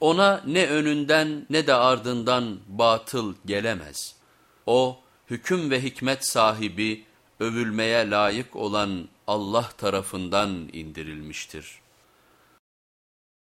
Ona ne önünden ne de ardından batıl gelemez. O hüküm ve hikmet sahibi, övülmeye layık olan Allah tarafından indirilmiştir.''